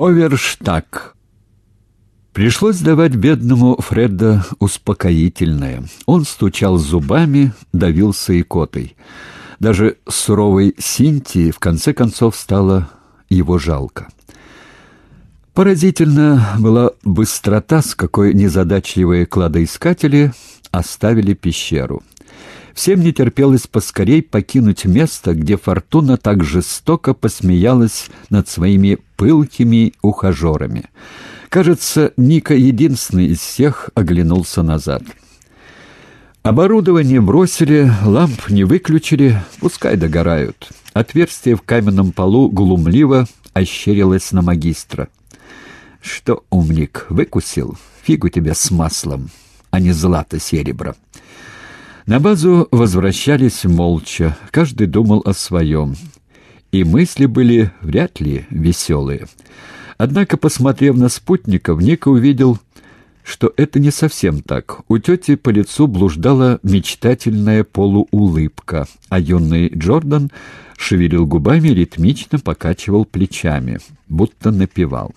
Оверштаг. Пришлось давать бедному Фредда успокоительное. Он стучал зубами, давился икотой. Даже суровой Синтии в конце концов стало его жалко. Поразительна была быстрота, с какой незадачливые кладоискатели оставили пещеру. Всем не терпелось поскорей покинуть место, где Фортуна так жестоко посмеялась над своими пылкими ухажерами. Кажется, Ника единственный из всех оглянулся назад. Оборудование бросили, ламп не выключили, пускай догорают. Отверстие в каменном полу глумливо ощерилось на магистра. «Что, умник, выкусил? Фигу тебя с маслом, а не злато-серебро». На базу возвращались молча, каждый думал о своем. И мысли были вряд ли веселые. Однако, посмотрев на спутников, Ника увидел, что это не совсем так. У тети по лицу блуждала мечтательная полуулыбка, а юный Джордан шевелил губами, ритмично покачивал плечами, будто напевал.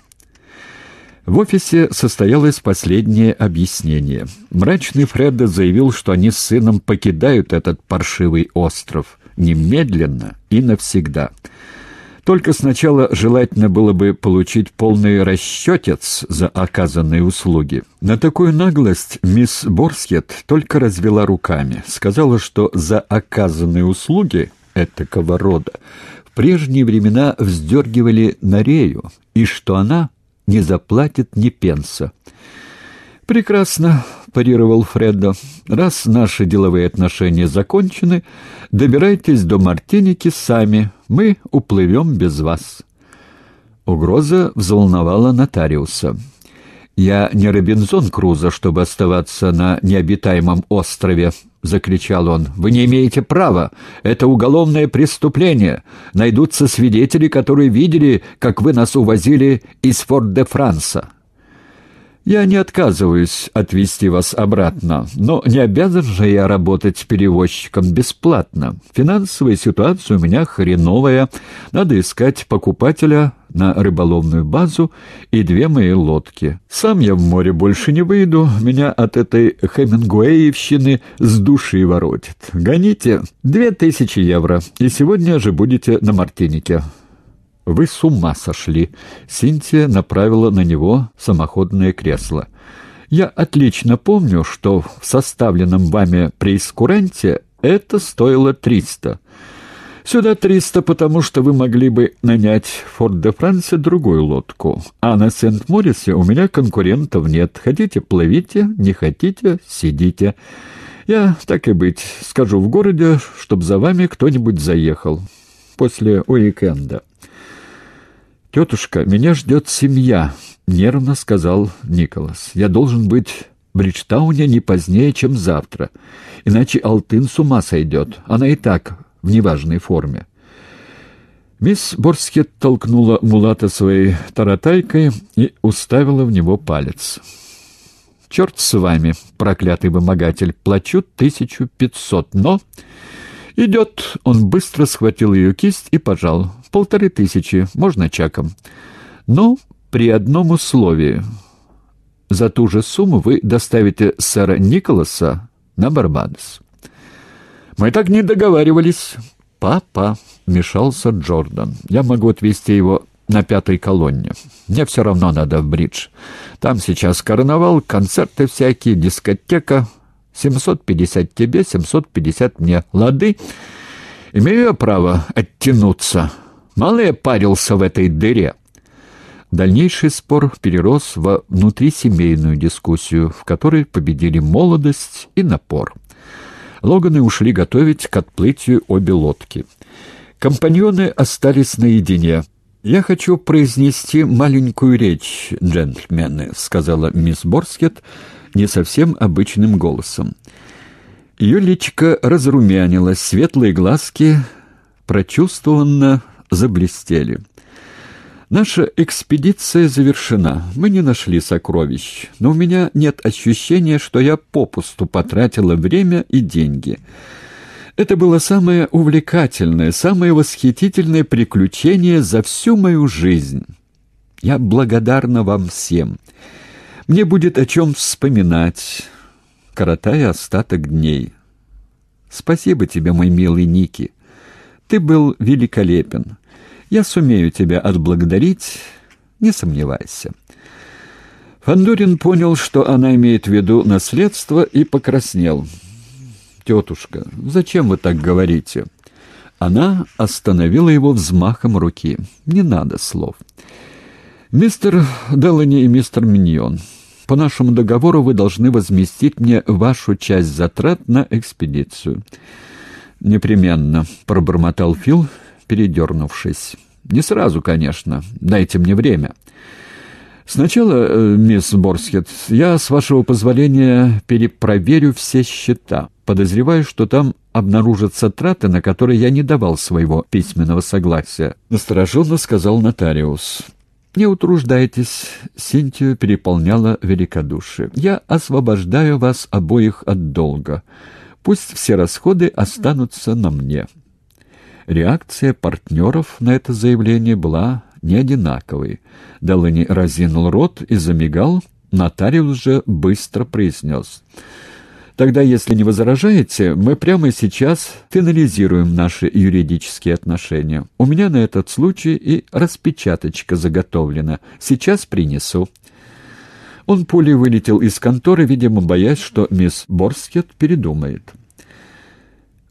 В офисе состоялось последнее объяснение. Мрачный Фредда заявил, что они с сыном покидают этот паршивый остров немедленно и навсегда. Только сначала желательно было бы получить полный расчетец за оказанные услуги. На такую наглость мисс Борскет только развела руками. Сказала, что за оказанные услуги этакого рода в прежние времена вздергивали на рею, и что она не заплатит ни пенса. «Прекрасно», — парировал Фреддо. «Раз наши деловые отношения закончены, добирайтесь до Мартиники сами, мы уплывем без вас». Угроза взволновала нотариуса. «Я не Робинзон Крузо, чтобы оставаться на необитаемом острове», — закричал он. «Вы не имеете права. Это уголовное преступление. Найдутся свидетели, которые видели, как вы нас увозили из Форт-де-Франса». «Я не отказываюсь отвезти вас обратно, но не обязан же я работать перевозчиком бесплатно. Финансовая ситуация у меня хреновая. Надо искать покупателя на рыболовную базу и две мои лодки. Сам я в море больше не выйду, меня от этой Хемингуэевщины с души воротит. Гоните две тысячи евро, и сегодня же будете на Мартинике». «Вы с ума сошли!» Синтия направила на него самоходное кресло. «Я отлично помню, что в составленном вами прейскуранте это стоило триста. Сюда триста, потому что вы могли бы нанять в Форт-де-Франсе другую лодку. А на Сент-Морисе у меня конкурентов нет. Хотите — плывите, не хотите — сидите. Я, так и быть, скажу в городе, чтоб за вами кто-нибудь заехал. После уикенда». «Тетушка, меня ждет семья», — нервно сказал Николас. «Я должен быть в Бриджтауне не позднее, чем завтра, иначе Алтын с ума сойдет. Она и так в неважной форме». Мисс Борскет толкнула Мулата своей таратайкой и уставила в него палец. «Черт с вами, проклятый вымогатель, плачу тысячу пятьсот, но...» «Идет!» Он быстро схватил ее кисть и пожал. «Полторы тысячи, можно чаком. Но при одном условии. За ту же сумму вы доставите сэра Николаса на Барбадос». «Мы так не договаривались». «Папа», — вмешался Джордан, — «я могу отвезти его на пятой колонне. Мне все равно надо в бридж. Там сейчас карнавал, концерты всякие, дискотека, Семьсот пятьдесят тебе, семьсот пятьдесят мне. Лады? Имею я право оттянуться. Мало я парился в этой дыре. Дальнейший спор перерос во внутрисемейную дискуссию, в которой победили молодость и напор. Логаны ушли готовить к отплытию обе лодки. Компаньоны остались наедине. «Я хочу произнести маленькую речь, джентльмены», — сказала мисс Борскет, — не совсем обычным голосом. Ее личико разрумянилось, светлые глазки прочувствованно заблестели. Наша экспедиция завершена. Мы не нашли сокровищ, но у меня нет ощущения, что я попусту потратила время и деньги. Это было самое увлекательное, самое восхитительное приключение за всю мою жизнь. Я благодарна вам всем. Мне будет о чем вспоминать, коротая остаток дней. Спасибо тебе, мой милый Ники. Ты был великолепен. Я сумею тебя отблагодарить, не сомневайся». Фандорин понял, что она имеет в виду наследство, и покраснел. «Тетушка, зачем вы так говорите?» Она остановила его взмахом руки. «Не надо слов». «Мистер Делани и мистер Миньон, по нашему договору вы должны возместить мне вашу часть затрат на экспедицию». «Непременно», — пробормотал Фил, передернувшись. «Не сразу, конечно. Дайте мне время». «Сначала, э, мисс Борскет, я, с вашего позволения, перепроверю все счета. Подозреваю, что там обнаружатся траты, на которые я не давал своего письменного согласия», — настороженно сказал нотариус. «Не утруждайтесь», — Синтию переполняла великодушие. «Я освобождаю вас обоих от долга. Пусть все расходы останутся на мне». Реакция партнеров на это заявление была не одинаковой. Делани разинул рот и замигал, нотариус же быстро произнес. «Тогда, если не возражаете, мы прямо сейчас финализируем наши юридические отношения. У меня на этот случай и распечаточка заготовлена. Сейчас принесу». Он пулей вылетел из конторы, видимо, боясь, что мисс Борскет передумает.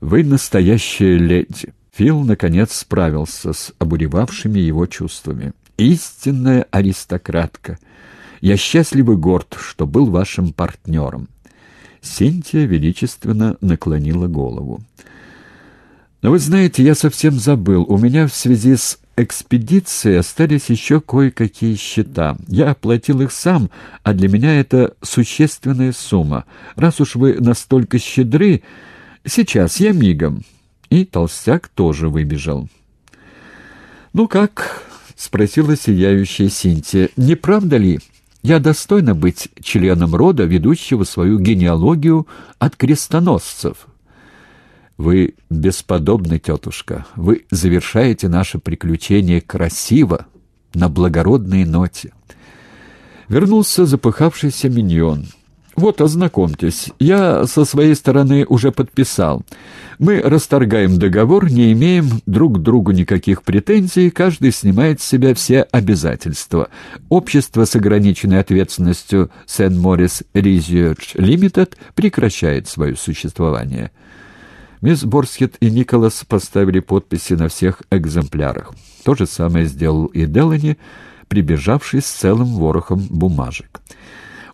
«Вы настоящая леди», Фил, наконец, справился с обуревавшими его чувствами. «Истинная аристократка! Я счастлив и горд, что был вашим партнером!» Синтия величественно наклонила голову. «Но вы знаете, я совсем забыл. У меня в связи с экспедицией остались еще кое-какие счета. Я оплатил их сам, а для меня это существенная сумма. Раз уж вы настолько щедры, сейчас я мигом». И толстяк тоже выбежал. «Ну как?» — спросила сияющая Синтия. «Не правда ли, я достойна быть членом рода, ведущего свою генеалогию от крестоносцев?» «Вы бесподобны, тетушка. Вы завершаете наше приключение красиво, на благородной ноте». Вернулся запыхавшийся миньон. Вот, ознакомьтесь, я со своей стороны уже подписал. Мы расторгаем договор, не имеем друг к другу никаких претензий, каждый снимает с себя все обязательства. Общество с ограниченной ответственностью Сент-Морис Research Limited прекращает свое существование. Мисс Борсхет и Николас поставили подписи на всех экземплярах. То же самое сделал и Делани, прибежавший с целым ворохом бумажек.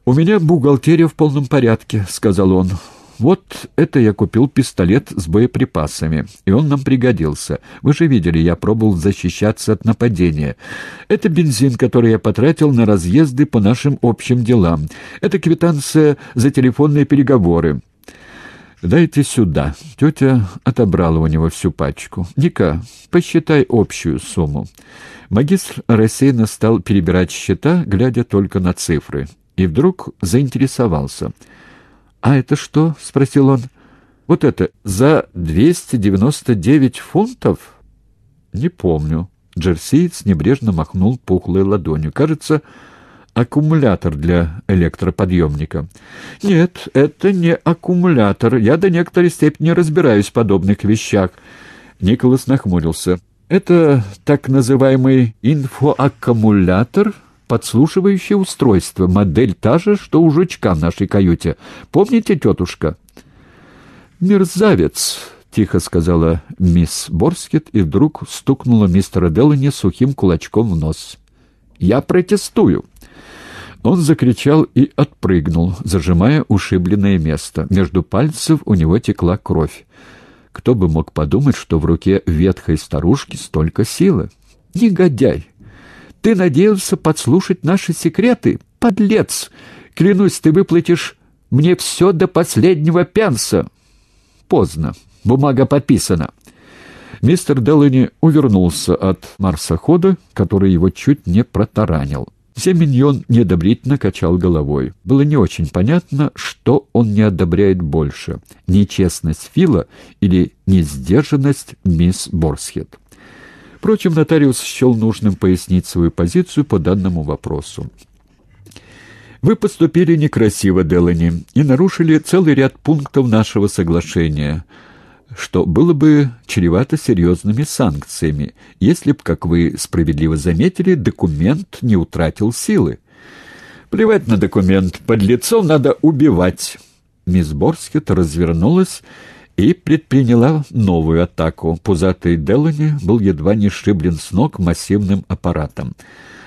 «У меня бухгалтерия в полном порядке», — сказал он. «Вот это я купил пистолет с боеприпасами, и он нам пригодился. Вы же видели, я пробовал защищаться от нападения. Это бензин, который я потратил на разъезды по нашим общим делам. Это квитанция за телефонные переговоры. «Дайте сюда». Тетя отобрала у него всю пачку. «Ника, посчитай общую сумму». Магистр рассеянно стал перебирать счета, глядя только на цифры и вдруг заинтересовался. «А это что?» — спросил он. «Вот это за 299 фунтов?» «Не помню». Джерсиец небрежно махнул пухлой ладонью. «Кажется, аккумулятор для электроподъемника». «Нет, это не аккумулятор. Я до некоторой степени разбираюсь в подобных вещах». Николас нахмурился. «Это так называемый инфоаккумулятор?» Подслушивающее устройство, модель та же, что у жучка в нашей каюте. Помните, тетушка?» «Мерзавец!» — тихо сказала мисс Борскет и вдруг стукнула мистера Делани сухим кулачком в нос. «Я протестую!» Он закричал и отпрыгнул, зажимая ушибленное место. Между пальцев у него текла кровь. Кто бы мог подумать, что в руке ветхой старушки столько силы? «Негодяй! Ты надеялся подслушать наши секреты? Подлец! Клянусь, ты выплатишь мне все до последнего пенса!» Поздно. Бумага подписана. Мистер Делани увернулся от марсохода, который его чуть не протаранил. Семеньон неодобрительно качал головой. Было не очень понятно, что он не одобряет больше — нечестность Фила или несдержанность мисс Борсхед. Впрочем, нотариус счел нужным пояснить свою позицию по данному вопросу. Вы поступили некрасиво, Делани, и нарушили целый ряд пунктов нашего соглашения, что было бы чревато серьезными санкциями, если б, как вы справедливо заметили, документ не утратил силы. Плевать на документ, под лицо надо убивать. Мисс Борскет развернулась и предприняла новую атаку. Пузатый Делани был едва не сшиблен с ног массивным аппаратом.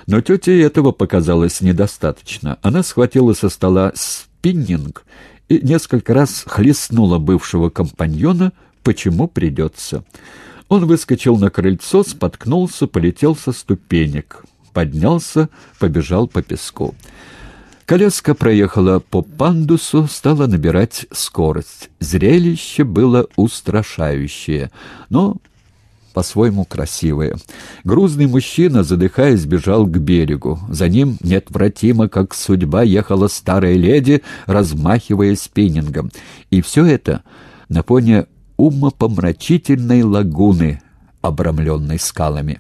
Но тете этого показалось недостаточно. Она схватила со стола спиннинг и несколько раз хлестнула бывшего компаньона, почему придется. Он выскочил на крыльцо, споткнулся, полетел со ступенек. Поднялся, побежал по песку. Коляска проехала по пандусу, стала набирать скорость. Зрелище было устрашающее, но по-своему красивое. Грузный мужчина, задыхаясь, бежал к берегу. За ним неотвратимо, как судьба, ехала старая леди, размахивая спиннингом. И все это на фоне умопомрачительной лагуны, обрамленной скалами.